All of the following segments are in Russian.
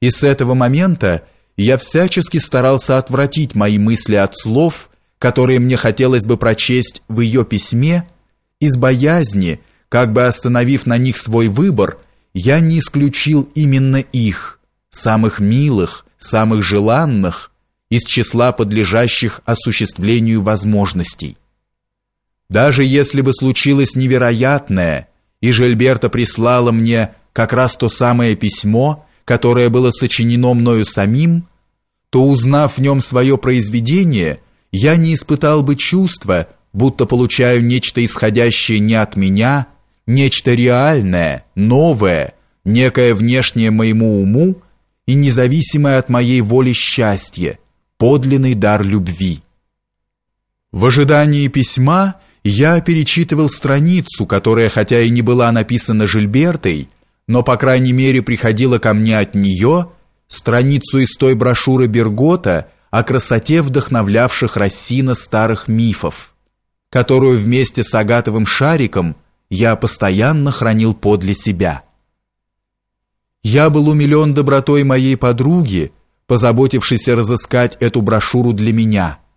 И с этого момента я всячески старался отвратить мои мысли от слов, которые мне хотелось бы прочесть в ее письме, из боязни, как бы остановив на них свой выбор, я не исключил именно их, самых милых, самых желанных, из числа подлежащих осуществлению возможностей. Даже если бы случилось невероятное, и Жильберта прислала мне как раз то самое письмо, которое было сочинено мною самим, то, узнав в нем свое произведение, я не испытал бы чувства, будто получаю нечто исходящее не от меня, нечто реальное, новое, некое внешнее моему уму и независимое от моей воли счастье, подлинный дар любви. В ожидании письма я перечитывал страницу, которая хотя и не была написана Жильбертой, но, по крайней мере, приходила ко мне от нее, страницу из той брошюры Бергота о красоте вдохновлявших Рассина старых мифов, которую вместе с агатовым шариком я постоянно хранил подле себя. Я был умилен добротой моей подруги, позаботившейся разыскать эту брошюру для меня –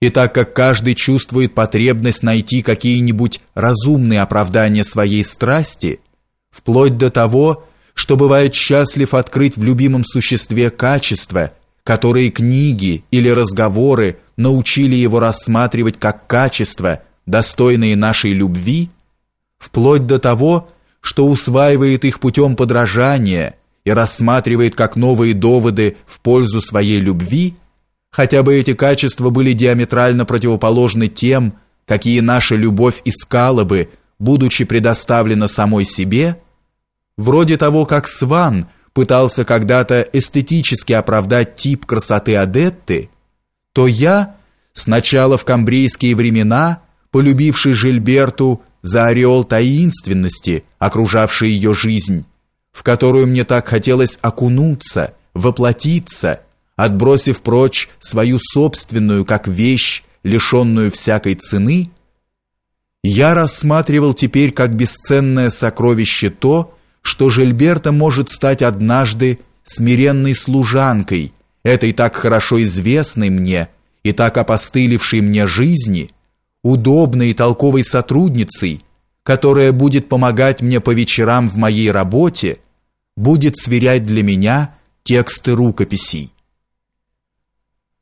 и так как каждый чувствует потребность найти какие-нибудь разумные оправдания своей страсти, вплоть до того, что бывает счастлив открыть в любимом существе качества, которые книги или разговоры научили его рассматривать как качества, достойные нашей любви, вплоть до того, что усваивает их путем подражания и рассматривает как новые доводы в пользу своей любви – хотя бы эти качества были диаметрально противоположны тем, какие наша любовь искала бы, будучи предоставлена самой себе, вроде того, как Сван пытался когда-то эстетически оправдать тип красоты Адетты, то я, сначала в камбрийские времена, полюбивший Жильберту за ореол таинственности, окружавший ее жизнь, в которую мне так хотелось окунуться, воплотиться – отбросив прочь свою собственную как вещь, лишенную всякой цены, я рассматривал теперь как бесценное сокровище то, что Жильберта может стать однажды смиренной служанкой этой так хорошо известной мне и так опостылевшей мне жизни, удобной и толковой сотрудницей, которая будет помогать мне по вечерам в моей работе, будет сверять для меня тексты рукописей.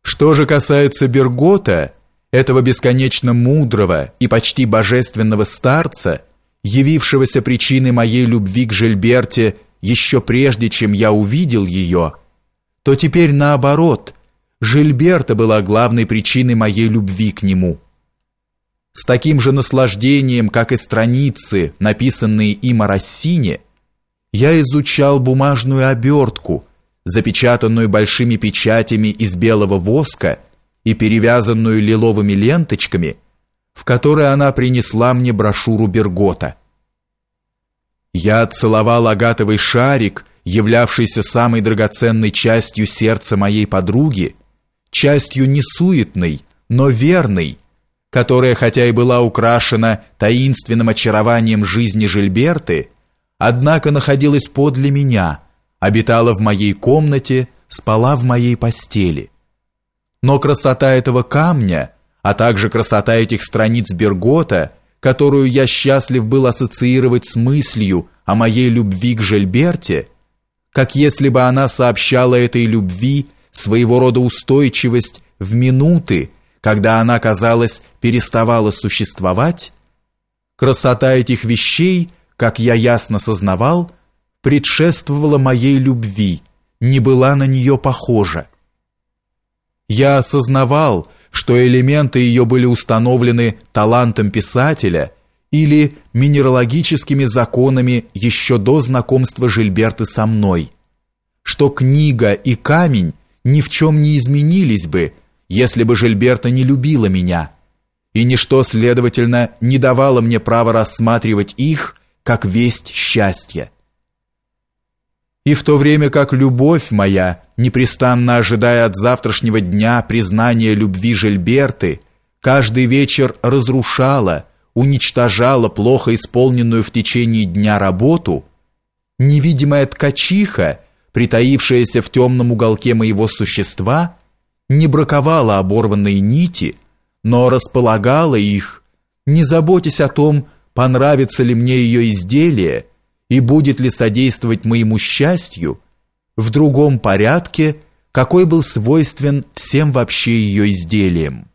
Что же касается Бергота, этого бесконечно мудрого и почти божественного старца, явившегося причиной моей любви к Жильберте еще прежде, чем я увидел ее, то теперь наоборот, Жильберта была главной причиной моей любви к нему. С таким же наслаждением, как и страницы, написанные им о Рассине, я изучал бумажную обертку – запечатанную большими печатями из белого воска и перевязанную лиловыми ленточками, в которой она принесла мне брошюру Бергота. Я целовал агатовый шарик, являвшийся самой драгоценной частью сердца моей подруги, частью не суетной, но верной, которая хотя и была украшена таинственным очарованием жизни Жильберты, однако находилась подле меня – обитала в моей комнате, спала в моей постели. Но красота этого камня, а также красота этих страниц Бергота, которую я счастлив был ассоциировать с мыслью о моей любви к Жильберте, как если бы она сообщала этой любви своего рода устойчивость в минуты, когда она, казалось, переставала существовать, красота этих вещей, как я ясно сознавал, предшествовала моей любви, не была на нее похожа. Я осознавал, что элементы ее были установлены талантом писателя или минералогическими законами еще до знакомства Жильберты со мной, что книга и камень ни в чем не изменились бы, если бы Жильберта не любила меня, и ничто, следовательно, не давало мне права рассматривать их как весть счастья. И в то время как любовь моя, непрестанно ожидая от завтрашнего дня признания любви Жильберты, каждый вечер разрушала, уничтожала плохо исполненную в течение дня работу, невидимая ткачиха, притаившаяся в темном уголке моего существа, не браковала оборванные нити, но располагала их, не заботясь о том, понравится ли мне ее изделие и будет ли содействовать моему счастью, в другом порядке, какой был свойствен всем вообще ее изделиям.